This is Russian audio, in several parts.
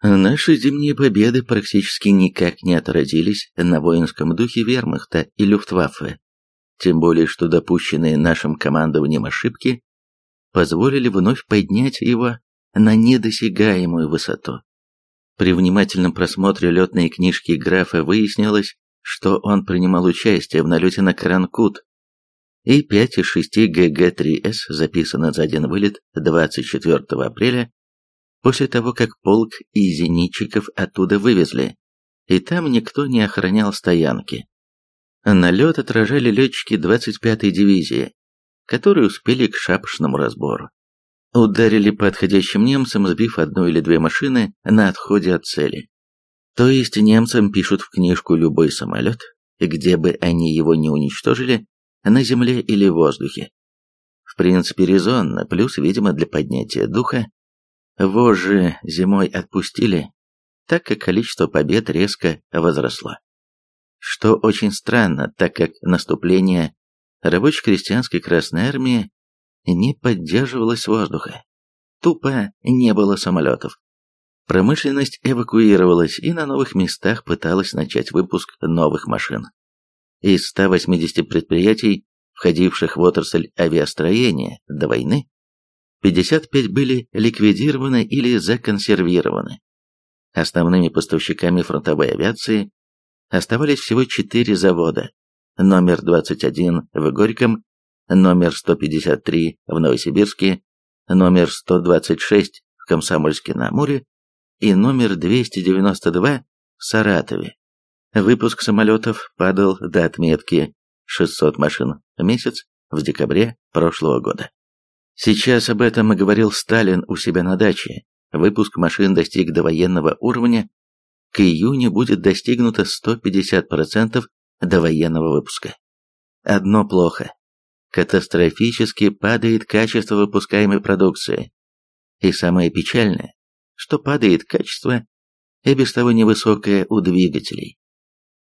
Наши зимние победы практически никак не отразились на воинском духе вермахта и люфтваффе, тем более что допущенные нашим командованием ошибки позволили вновь поднять его на недосягаемую высоту. При внимательном просмотре летной книжки графа выяснилось, что он принимал участие в налете на Кранкут, и 5 из 6 ГГ-3С записаны за один вылет 24 апреля после того, как полк и зенитчиков оттуда вывезли, и там никто не охранял стоянки. Налет отражали летчики 25-й дивизии, которые успели к шапошному разбору. Ударили по отходящим немцам, сбив одну или две машины на отходе от цели. То есть немцам пишут в книжку любой самолет, где бы они его не уничтожили, на земле или в воздухе. В принципе резонно, плюс, видимо, для поднятия духа, Вожжи зимой отпустили, так как количество побед резко возросло. Что очень странно, так как наступление рабоче-крестьянской Красной Армии не поддерживалось воздуха. Тупо не было самолетов. Промышленность эвакуировалась и на новых местах пыталась начать выпуск новых машин. Из 180 предприятий, входивших в отрасль авиастроения до войны, 55 были ликвидированы или законсервированы. Основными поставщиками фронтовой авиации оставались всего четыре завода. Номер 21 в Горьком, номер 153 в Новосибирске, номер 126 в Комсомольске-на-Амуре и номер 292 в Саратове. Выпуск самолетов падал до отметки 600 машин в месяц в декабре прошлого года. Сейчас об этом и говорил Сталин у себя на даче. Выпуск машин достиг довоенного уровня. К июню будет достигнуто 150% довоенного выпуска. Одно плохо. Катастрофически падает качество выпускаемой продукции. И самое печальное, что падает качество и без того невысокое у двигателей.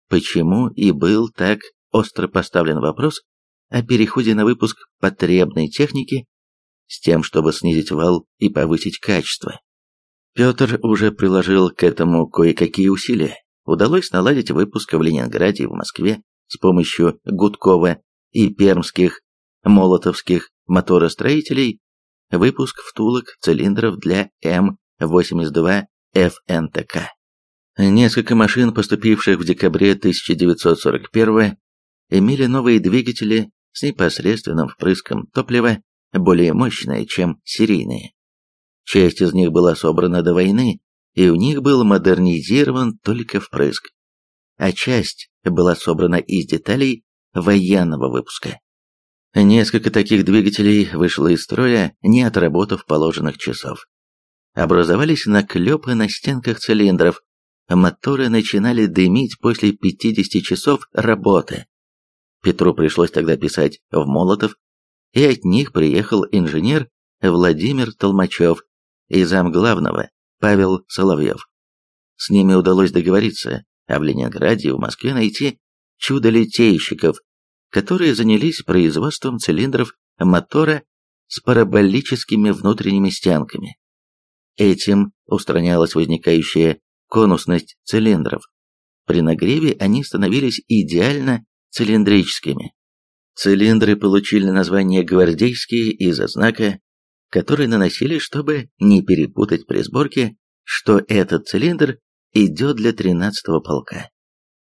Почему и был так остро поставлен вопрос о переходе на выпуск потребной техники с тем, чтобы снизить вал и повысить качество. Петр уже приложил к этому кое-какие усилия. Удалось наладить выпуск в Ленинграде и в Москве с помощью Гудкова и пермских, молотовских моторостроителей, выпуск втулок цилиндров для М-82 ФНТК. Несколько машин, поступивших в декабре 1941 имели новые двигатели с непосредственным впрыском топлива более мощные, чем серийные. Часть из них была собрана до войны, и у них был модернизирован только впрыск, а часть была собрана из деталей военного выпуска. Несколько таких двигателей вышло из строя, не отработав положенных часов. Образовались наклепы на стенках цилиндров, моторы начинали дымить после 50 часов работы. Петру пришлось тогда писать в Молотов и от них приехал инженер Владимир Толмачев и замглавного Павел Соловьев. С ними удалось договориться, а в Ленинграде и в Москве найти чудо-литейщиков, которые занялись производством цилиндров мотора с параболическими внутренними стенками. Этим устранялась возникающая конусность цилиндров. При нагреве они становились идеально цилиндрическими. Цилиндры получили название гвардейские из-за знака, который наносили, чтобы не перепутать при сборке, что этот цилиндр идет для 13-го полка.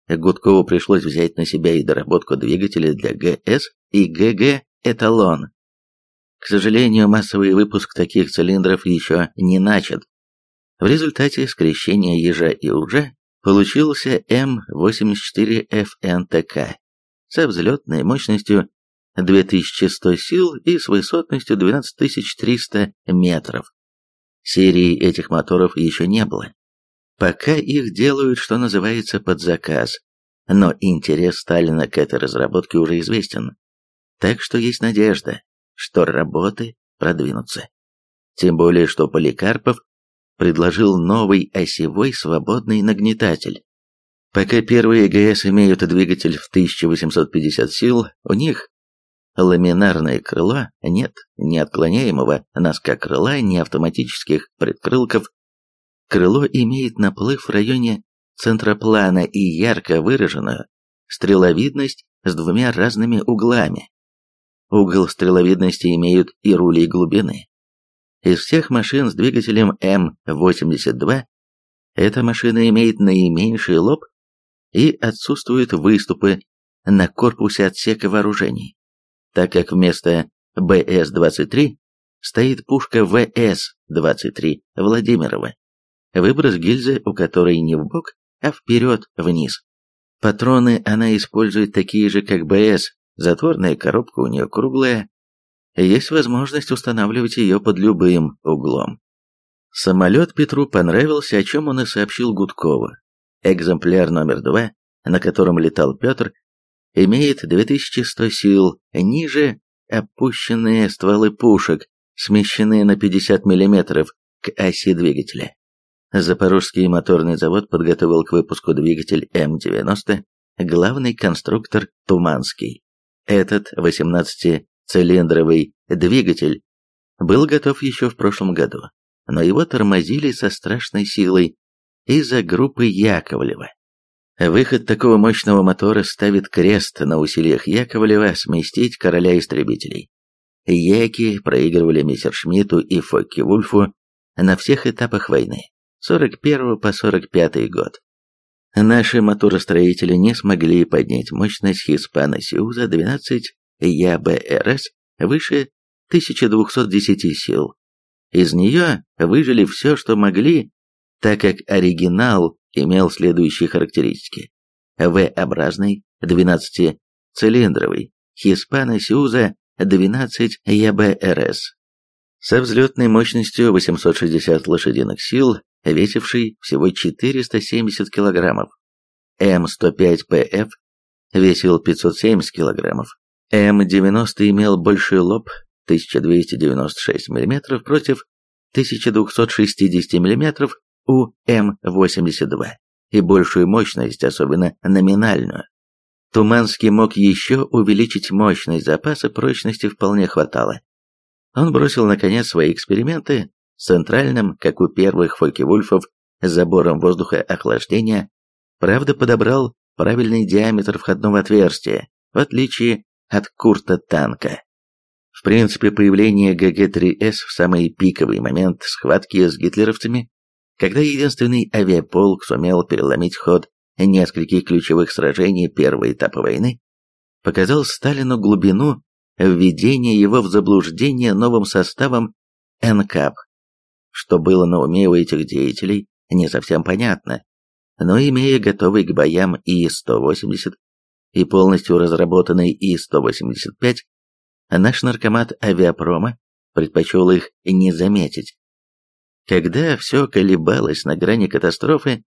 Гудкову пришлось взять на себя и доработку двигателя для ГС и ГГ «Эталон». К сожалению, массовый выпуск таких цилиндров еще не начат. В результате скрещения ежа и ужа получился М84ФНТК со взлетной мощностью 2100 сил и с высотностью 12300 метров. Серии этих моторов еще не было. Пока их делают, что называется, под заказ, но интерес Сталина к этой разработке уже известен. Так что есть надежда, что работы продвинутся. Тем более, что Поликарпов предложил новый осевой свободный нагнетатель. Пока первые ГС имеют двигатель в 1850 сил, у них ламинарное крыло, нет ни отклоняемого носка крыла, ни автоматических предкрылков. Крыло имеет наплыв в районе центроплана и ярко выраженную стреловидность с двумя разными углами. Угол стреловидности имеют и рули глубины. Из всех машин с двигателем М82 эта машина имеет наименьший лоб и отсутствуют выступы на корпусе отсека вооружений, так как вместо БС-23 стоит пушка ВС-23 Владимирова, выброс гильзы у которой не в бок, а вперед вниз. Патроны она использует такие же, как БС, затворная коробка у нее круглая, есть возможность устанавливать ее под любым углом. Самолет Петру понравился, о чем он и сообщил Гудкову. Экземпляр номер два, на котором летал Петр, имеет 2100 сил, ниже опущенные стволы пушек, смещенные на 50 мм к оси двигателя. Запорожский моторный завод подготовил к выпуску двигатель М-90, главный конструктор Туманский. Этот 18-цилиндровый двигатель был готов еще в прошлом году, но его тормозили со страшной силой из-за группы Яковлева. Выход такого мощного мотора ставит крест на усилиях Яковлева сместить короля истребителей. Яки проигрывали Мессершмитту и Фокке-Вульфу на всех этапах войны. 41 по 45 год. Наши моторостроители не смогли поднять мощность Хиспана Сиуза 12 ЯБРС выше 1210 сил. Из нее выжили все, что могли, так как оригинал имел следующие характеристики. В-образный, 12-цилиндровый, Хиспана Сиуза 12 ЯБРС со взлетной мощностью 860 лошадиных сил весивший всего 470 килограммов. М105ПФ весил 570 килограммов. М90 имел большой лоб 1296 мм против 1260 мм у М82 и большую мощность, особенно номинальную. Туманский мог еще увеличить мощность запаса прочности вполне хватало. Он бросил наконец свои эксперименты центральным, как у первых Фокке-Вульфов, забором воздуха охлаждения, правда подобрал правильный диаметр входного отверстия, в отличие от Курта танка. В принципе, появление ГГ-3С в самый пиковый момент схватки с гитлеровцами, когда единственный авиаполк сумел переломить ход нескольких ключевых сражений первого этапа войны, показал Сталину глубину введения его в заблуждение новым составом НКАП что было на уме у этих деятелей, не совсем понятно, но имея готовый к боям И-180 и полностью разработанный И-185, наш наркомат авиапрома предпочел их не заметить. Когда все колебалось на грани катастрофы,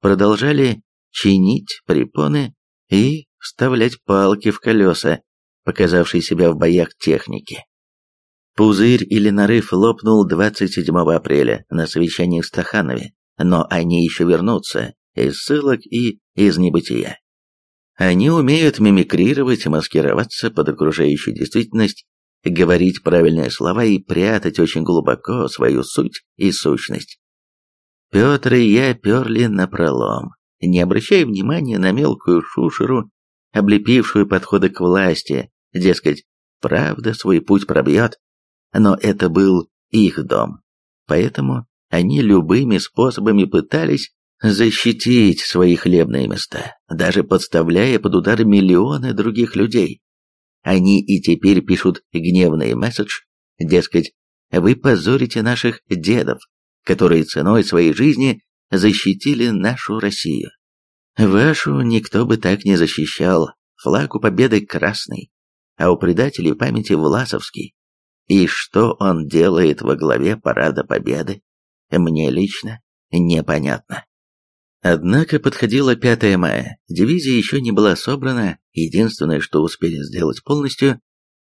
продолжали чинить препоны и вставлять палки в колеса, показавшие себя в боях техники. Пузырь или нарыв лопнул 27 апреля на совещании в Стаханове, но они еще вернутся из ссылок и из небытия. Они умеют мимикрировать, маскироваться под окружающую действительность, говорить правильные слова и прятать очень глубоко свою суть и сущность. Петр и я перли напролом, не обращая внимания на мелкую шушеру, облепившую подходы к власти, дескать, правда свой путь пробьет, но это был их дом. Поэтому они любыми способами пытались защитить свои хлебные места, даже подставляя под удар миллионы других людей. Они и теперь пишут гневный месседж, дескать, вы позорите наших дедов, которые ценой своей жизни защитили нашу Россию. Вашу никто бы так не защищал, флаг у победы красный, а у предателей памяти Власовский. И что он делает во главе Парада Победы, мне лично непонятно. Однако подходило 5 мая, дивизия еще не была собрана, единственное, что успели сделать полностью,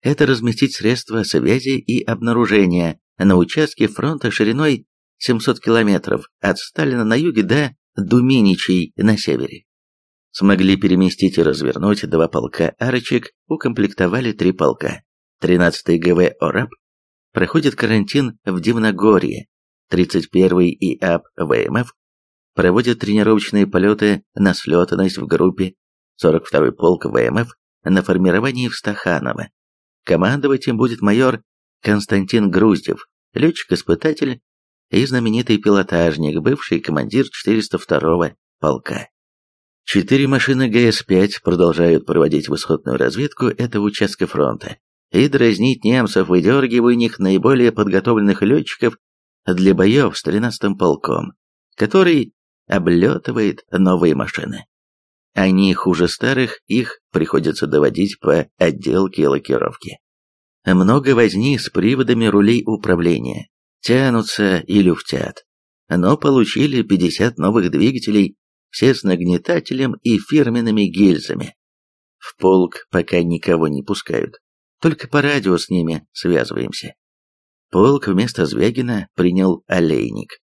это разместить средства связи и обнаружения на участке фронта шириной 700 километров от Сталина на юге до Думиничей на севере. Смогли переместить и развернуть два полка арочек, укомплектовали три полка. 13-й ГВ «Ораб» проходит карантин в Дивногорье, 31-й ИАП ВМФ проводит тренировочные полеты на слетанность в группе, 42-й полк ВМФ на формировании в Стаханово. Командовать им будет майор Константин Груздев, летчик-испытатель и знаменитый пилотажник, бывший командир 402-го полка. Четыре машины ГС-5 продолжают проводить высотную разведку этого участка фронта и дразнить немцев, выдергивая у них наиболее подготовленных летчиков для боев с 13-м полком, который облетывает новые машины. Они хуже старых, их приходится доводить по отделке и лакировке. Много возни с приводами рулей управления, тянутся и люфтят. Но получили 50 новых двигателей, все с нагнетателем и фирменными гильзами. В полк пока никого не пускают, только по радио с ними связываемся. Полк вместо Звягина принял Олейник.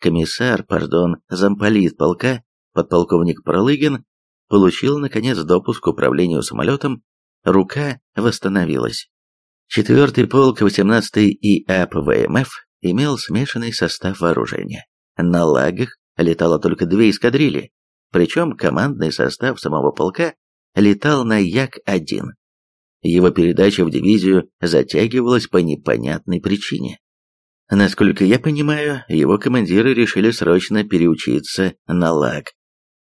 Комиссар, пардон, замполит полка, подполковник Пролыгин, получил, наконец, допуск к управлению самолетом, рука восстановилась. Четвертый полк 18-й ИАП ВМФ имел смешанный состав вооружения. На лагах летало только две эскадрильи, причем командный состав самого полка летал на Як-1. Его передача в дивизию затягивалась по непонятной причине. Насколько я понимаю, его командиры решили срочно переучиться на лаг,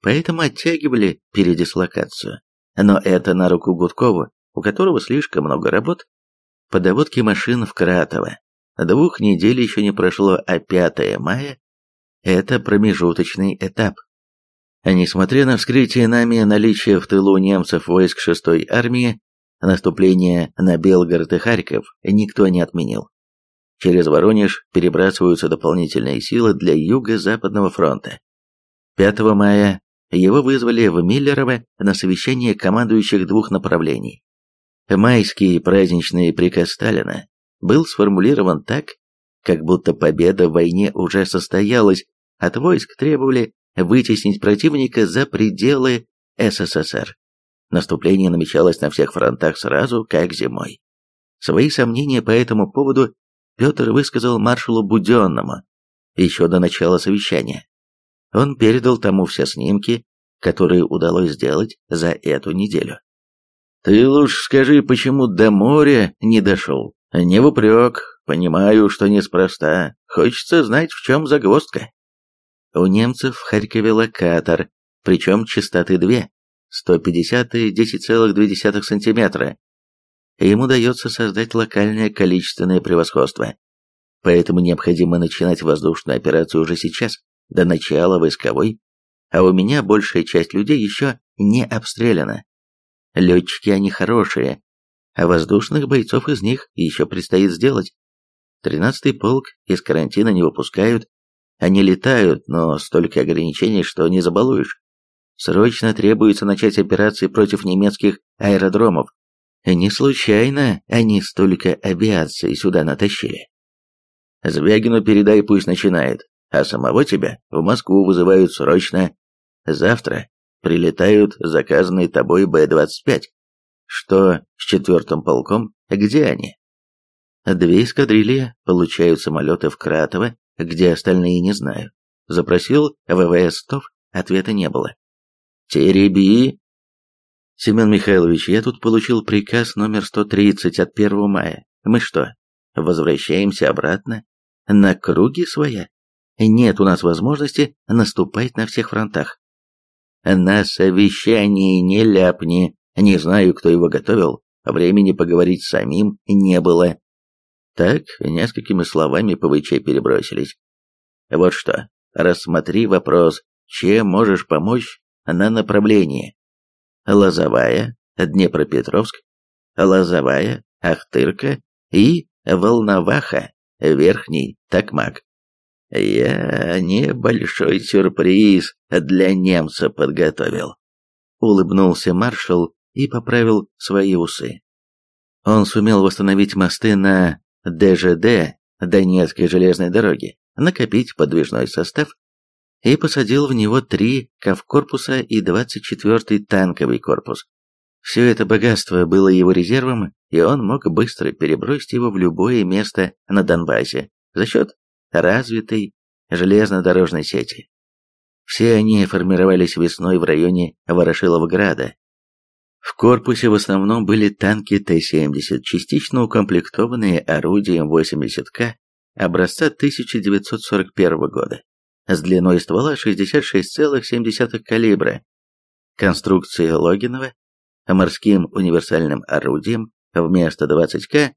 поэтому оттягивали передислокацию. Но это на руку Гудкову, у которого слишком много работ по доводке машин в Кратово. Двух недель еще не прошло, а 5 мая – это промежуточный этап. Несмотря на вскрытие нами наличия в тылу немцев войск 6-й армии, наступление на Белгород и Харьков никто не отменил. Через Воронеж перебрасываются дополнительные силы для Юго-Западного фронта. 5 мая его вызвали в Миллерово на совещание командующих двух направлений Майский праздничный приказ Сталина был сформулирован так, как будто победа в войне уже состоялась, от войск требовали вытеснить противника за пределы СССР. Наступление намечалось на всех фронтах сразу, как зимой. Свои сомнения по этому поводу Петр высказал маршалу Буденному еще до начала совещания. Он передал тому все снимки, которые удалось сделать за эту неделю. Ты лучше скажи, почему до моря не дошел? Не в упрек, понимаю, что неспроста. Хочется знать, в чем загвоздка. У немцев в Харькове локатор, причем частоты две, 150 и 10,2 сантиметра. Ему дается создать локальное количественное превосходство. Поэтому необходимо начинать воздушную операцию уже сейчас, до начала войсковой, а у меня большая часть людей еще не обстреляна. Летчики они хорошие, а воздушных бойцов из них еще предстоит сделать. Тринадцатый полк из карантина не выпускают, они летают, но столько ограничений, что не забалуешь. Срочно требуется начать операции против немецких аэродромов. Не случайно они столько авиации сюда натащили. Звягину передай, пусть начинает, а самого тебя в Москву вызывают срочно. Завтра прилетают заказанные тобой Б-25. Что с четвертым полком? Где они? Две эскадрильи получают самолеты в Кратово, где остальные не знаю. Запросил ВВС ТОВ, ответа не было. Тереби! Семен Михайлович, я тут получил приказ номер 130 от 1 мая. Мы что, возвращаемся обратно? На круги своя? Нет у нас возможности наступать на всех фронтах. На совещании не ляпни. Не знаю, кто его готовил. Времени поговорить с самим не было. Так, несколькими словами ПВЧ перебросились. Вот что, рассмотри вопрос, чем можешь помочь на направлении. Лозовая, Днепропетровск, Лозовая, Ахтырка и Волноваха, Верхний Токмак. Я небольшой сюрприз для немца подготовил. Улыбнулся маршал и поправил свои усы. Он сумел восстановить мосты на ДЖД Донецкой железной дороги, накопить подвижной состав и посадил в него три КАВ-корпуса и 24-й танковый корпус. Все это богатство было его резервом, и он мог быстро перебросить его в любое место на Донбассе за счет развитой железнодорожной сети. Все они формировались весной в районе Ворошиловграда. В корпусе в основном были танки Т-70, частично укомплектованные орудием 80К образца 1941 года, с длиной ствола 66,7 калибра, конструкции Логинова, морским универсальным орудием вместо 20К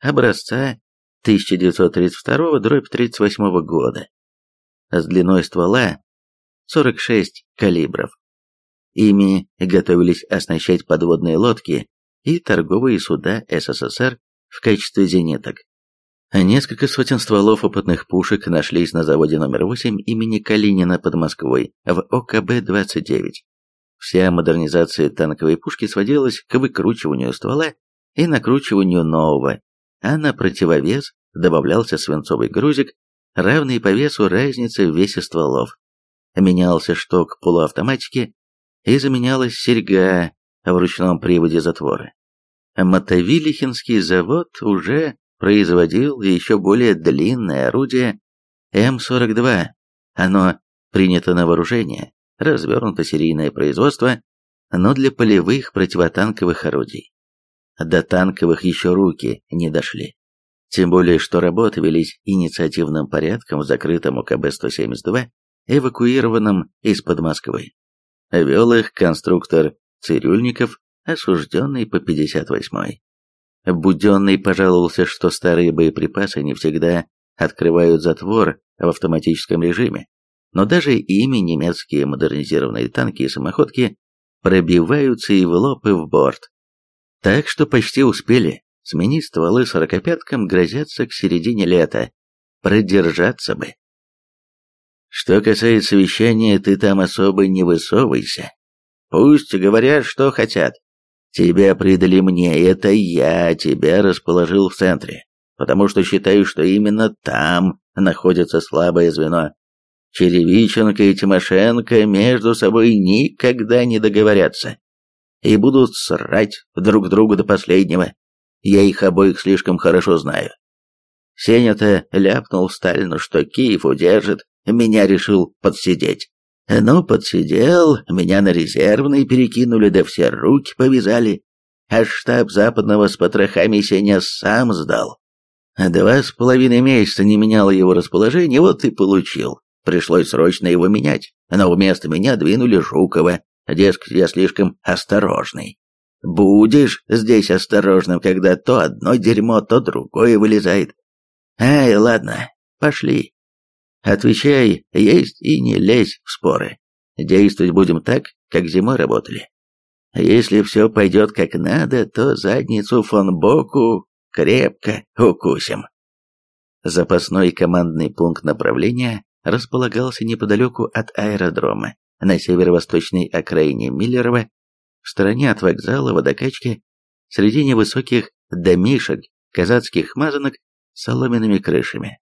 образца 1932-38 года, с длиной ствола 46 калибров. Ими готовились оснащать подводные лодки и торговые суда СССР в качестве зениток. Несколько сотен стволов опытных пушек нашлись на заводе номер 8 имени Калинина под Москвой в ОКБ-29. Вся модернизация танковой пушки сводилась к выкручиванию ствола и накручиванию нового, а на противовес добавлялся свинцовый грузик, равный по весу разнице в весе стволов. Менялся шток полуавтоматики и заменялась серьга в ручном приводе затвора. Мотовилихинский завод уже производил еще более длинное орудие М-42. Оно принято на вооружение, развернуто серийное производство, но для полевых противотанковых орудий. До танковых еще руки не дошли. Тем более, что работы велись инициативным порядком в закрытом УКБ-172, эвакуированном из-под Москвы. Вел их конструктор Цирюльников, осужденный по 58-й. Буденный пожаловался, что старые боеприпасы не всегда открывают затвор в автоматическом режиме, но даже ими немецкие модернизированные танки и самоходки пробиваются и в лоб, и в борт. Так что почти успели. Сменить стволы сорокопяткам грозятся к середине лета. Продержаться бы. Что касается вещания, ты там особо не высовывайся. Пусть говорят, что хотят. Тебя предали мне, это я тебя расположил в центре, потому что считаю, что именно там находится слабое звено. Черевиченко и Тимошенко между собой никогда не договорятся и будут срать друг друга до последнего. Я их обоих слишком хорошо знаю. Сеня-то ляпнул Сталину, что Киев удержит, меня решил подсидеть. Ну, подсидел, меня на резервный перекинули, да все руки повязали. А штаб западного с потрохами Сеня сам сдал. Два с половиной месяца не меняло его расположение, вот и получил. Пришлось срочно его менять, но вместо меня двинули Жукова. Дескать, я слишком осторожный. Будешь здесь осторожным, когда то одно дерьмо, то другое вылезает. Ай, ладно, пошли. Отвечай, есть и не лезь в споры. Действовать будем так, как зимой работали. Если все пойдет как надо, то задницу фон Боку крепко укусим. Запасной командный пункт направления располагался неподалеку от аэродрома, на северо-восточной окраине Миллерова, в стороне от вокзала водокачки, среди невысоких домишек, казацких мазанок с соломенными крышами.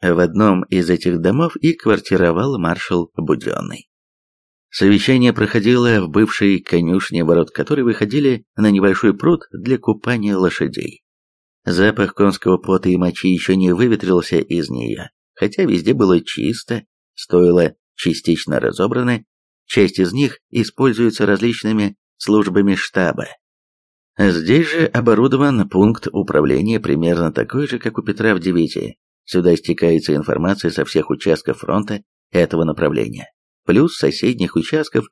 В одном из этих домов и квартировал маршал Буденный. Совещание проходило в бывшей конюшне, ворот которой выходили на небольшой пруд для купания лошадей. Запах конского пота и мочи еще не выветрился из нее, хотя везде было чисто, стоило частично разобраны, часть из них используется различными службами штаба. Здесь же оборудован пункт управления примерно такой же, как у Петра в Девите. Сюда стекается информация со всех участков фронта этого направления, плюс соседних участков,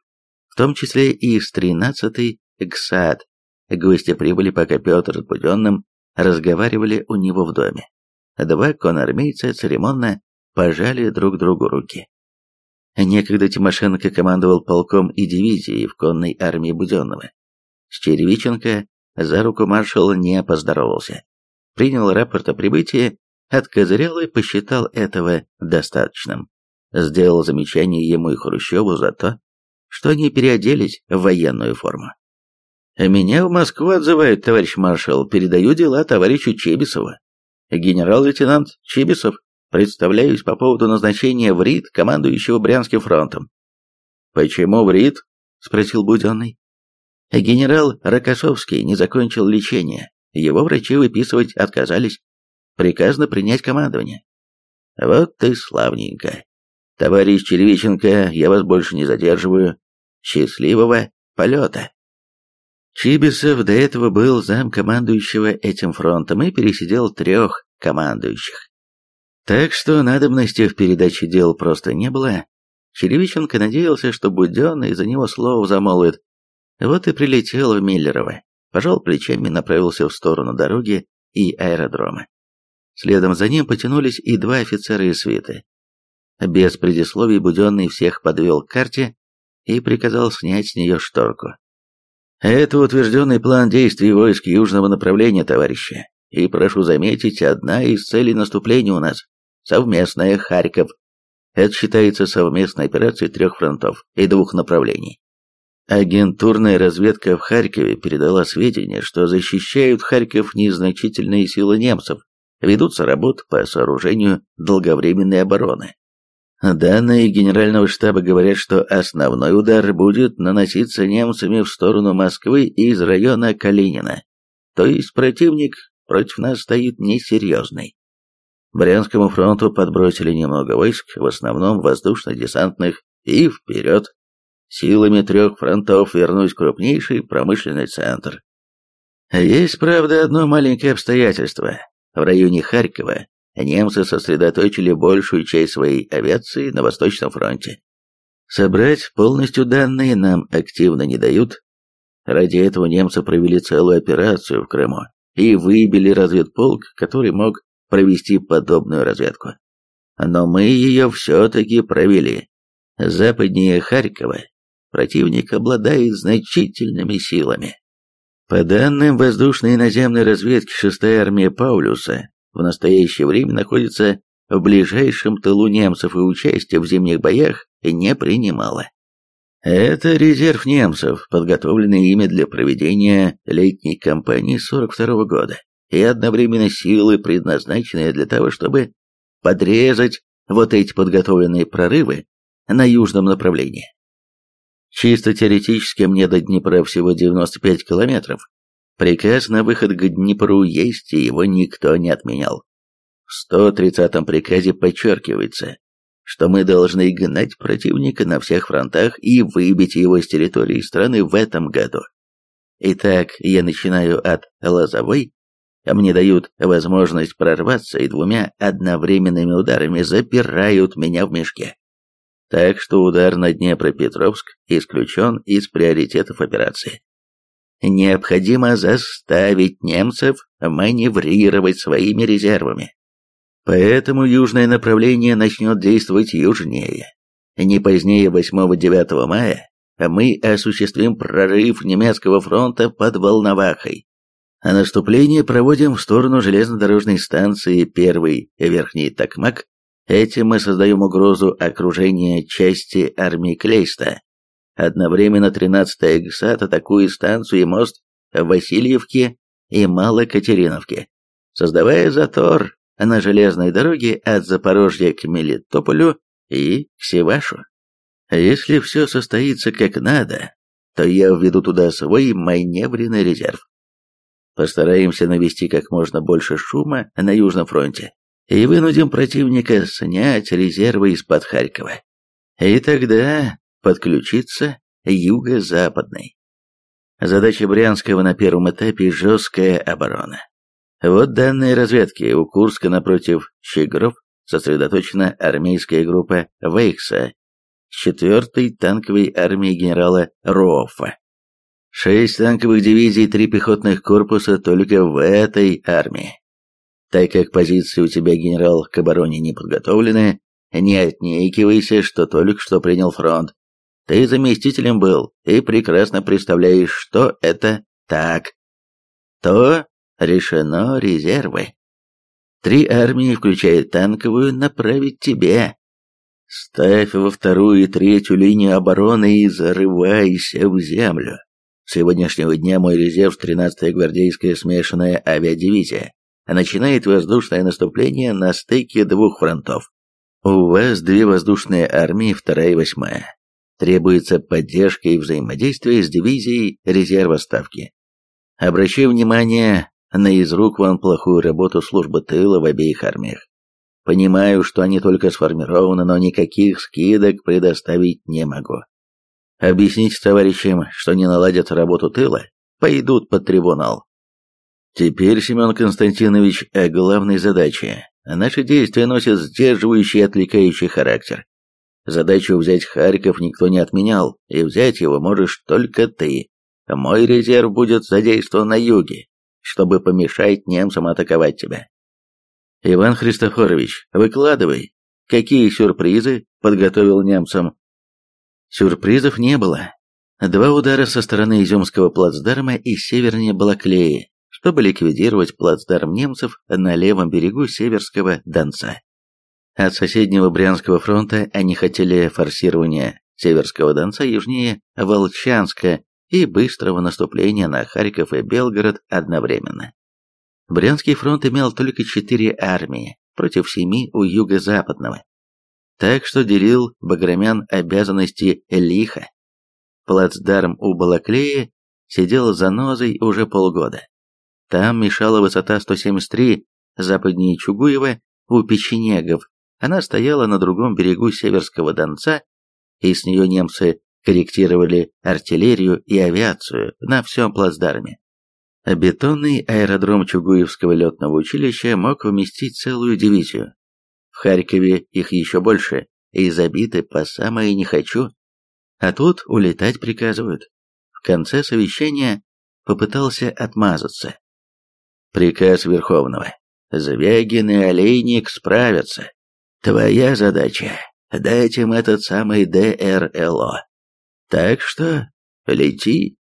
в том числе и из 13-й ГСАД. Гости прибыли, пока Петр с Буденным разговаривали у него в доме. Два конармейца церемонно пожали друг другу руки. Некогда Тимошенко командовал полком и дивизией в конной армии Буденного. С Черевиченко за руку маршал не поздоровался. Принял рапорт о прибытии, откозырял и посчитал этого достаточным. Сделал замечание ему и Хрущеву за то, что они переоделись в военную форму. «Меня в Москву отзывают, товарищ маршал, передаю дела товарищу Чебисову. Генерал-лейтенант Чебисов Представляюсь по поводу назначения в РИД командующего Брянским фронтом. Почему в РИД? спросил Буденный. Генерал Рокоссовский не закончил лечение. Его врачи выписывать отказались. Приказано принять командование. Вот ты славненько. Товарищ Черевиченко, я вас больше не задерживаю. Счастливого полета. Чибисов до этого был замкомандующего этим фронтом и пересидел трех командующих. Так что надобности в передаче дел просто не было. Черевиченко надеялся, что Буденный за него слово замолвит. Вот и прилетел в Миллерово, пожал плечами направился в сторону дороги и аэродрома. Следом за ним потянулись и два офицера из свиты. Без предисловий Буденный всех подвел к карте и приказал снять с нее шторку. Это утвержденный план действий войск южного направления, товарищи. И прошу заметить, одна из целей наступления у нас – совместная Харьков. Это считается совместной операцией трех фронтов и двух направлений. Агентурная разведка в Харькове передала сведения, что защищают Харьков незначительные силы немцев, ведутся работы по сооружению долговременной обороны. Данные Генерального штаба говорят, что основной удар будет наноситься немцами в сторону Москвы из района Калинина. То есть противник против нас стоит несерьезный. Брянскому фронту подбросили немного войск, в основном воздушно-десантных, и вперед. Силами трех фронтов вернуть крупнейший промышленный центр. Есть, правда, одно маленькое обстоятельство. В районе Харькова немцы сосредоточили большую часть своей авиации на Восточном фронте. Собрать полностью данные нам активно не дают. Ради этого немцы провели целую операцию в Крыму и выбили разведполк, который мог провести подобную разведку. Но мы ее все-таки провели. Западнее Харькова противник обладает значительными силами. По данным воздушной и наземной разведки, 6-я армия Паулюса в настоящее время находится в ближайшем тылу немцев и участие в зимних боях не принимала. Это резерв немцев, подготовленный ими для проведения летней кампании 42 -го года, и одновременно силы, предназначенные для того, чтобы подрезать вот эти подготовленные прорывы на южном направлении. Чисто теоретически мне до Днепра всего 95 километров, Приказ на выход к Днепру есть, и его никто не отменял. В 130-м приказе подчеркивается, что мы должны гнать противника на всех фронтах и выбить его с территории страны в этом году. Итак, я начинаю от Лозовой, мне дают возможность прорваться и двумя одновременными ударами запирают меня в мешке. Так что удар на Днепропетровск исключен из приоритетов операции необходимо заставить немцев маневрировать своими резервами. Поэтому южное направление начнет действовать южнее. Не позднее 8-9 мая мы осуществим прорыв немецкого фронта под Волновахой. А наступление проводим в сторону железнодорожной станции 1 Верхний Токмак. Этим мы создаем угрозу окружения части армии Клейста Одновременно 13-я ГСАТ атакует станцию и мост в Васильевке и Малокатериновке, создавая затор на железной дороге от Запорожья к Мелитополю и к Севашу. Если все состоится как надо, то я введу туда свой маневренный резерв. Постараемся навести как можно больше шума на Южном фронте и вынудим противника снять резервы из-под Харькова. И тогда подключиться юго-западной. Задача Брянского на первом этапе – жесткая оборона. Вот данные разведки. У Курска напротив Щегров сосредоточена армейская группа Вейкса с 4-й танковой армии генерала Роффа. Шесть танковых дивизий три пехотных корпуса только в этой армии. Так как позиции у тебя, генерал, к обороне не подготовлены, не отнекивайся, что только что принял фронт. Ты заместителем был и прекрасно представляешь, что это так. То решено резервы. Три армии, включая танковую, направить тебе. Ставь во вторую и третью линию обороны и зарывайся в землю. С сегодняшнего дня мой резерв 13-я гвардейская смешанная авиадивизия начинает воздушное наступление на стыке двух фронтов. У вас две воздушные армии, вторая и восьмая. Требуется поддержка и взаимодействие с дивизией резерва ставки. Обращаю внимание на из рук вон плохую работу службы тыла в обеих армиях. Понимаю, что они только сформированы, но никаких скидок предоставить не могу. Объяснить товарищам, что не наладят работу тыла, пойдут под трибунал. Теперь, Семен Константинович, о главной задаче. Наши действия носят сдерживающий и отвлекающий характер. Задачу взять Харьков никто не отменял, и взять его можешь только ты. Мой резерв будет задействован на юге, чтобы помешать немцам атаковать тебя. Иван Христофорович, выкладывай, какие сюрпризы подготовил немцам? Сюрпризов не было. Два удара со стороны Изюмского плацдарма и севернее Балаклеи, чтобы ликвидировать плацдарм немцев на левом берегу Северского Донца. От соседнего Брянского фронта они хотели форсирования Северского Донца южнее Волчанска и быстрого наступления на Харьков и Белгород одновременно. Брянский фронт имел только четыре армии против семи у юго-западного, так что делил Баграмян обязанности лихо. Плацдарм у Балаклеи сидел за нозой уже полгода. Там мешала высота 173, западнее Чугуева, у печенегов. Она стояла на другом берегу Северского Донца, и с нее немцы корректировали артиллерию и авиацию на всем плацдарме. Бетонный аэродром Чугуевского летного училища мог вместить целую дивизию. В Харькове их еще больше, и забиты по самое не хочу. А тут улетать приказывают. В конце совещания попытался отмазаться. Приказ Верховного. Звягин и Олейник справятся. Твоя задача — дать им этот самый ДРЛО. Так что лети.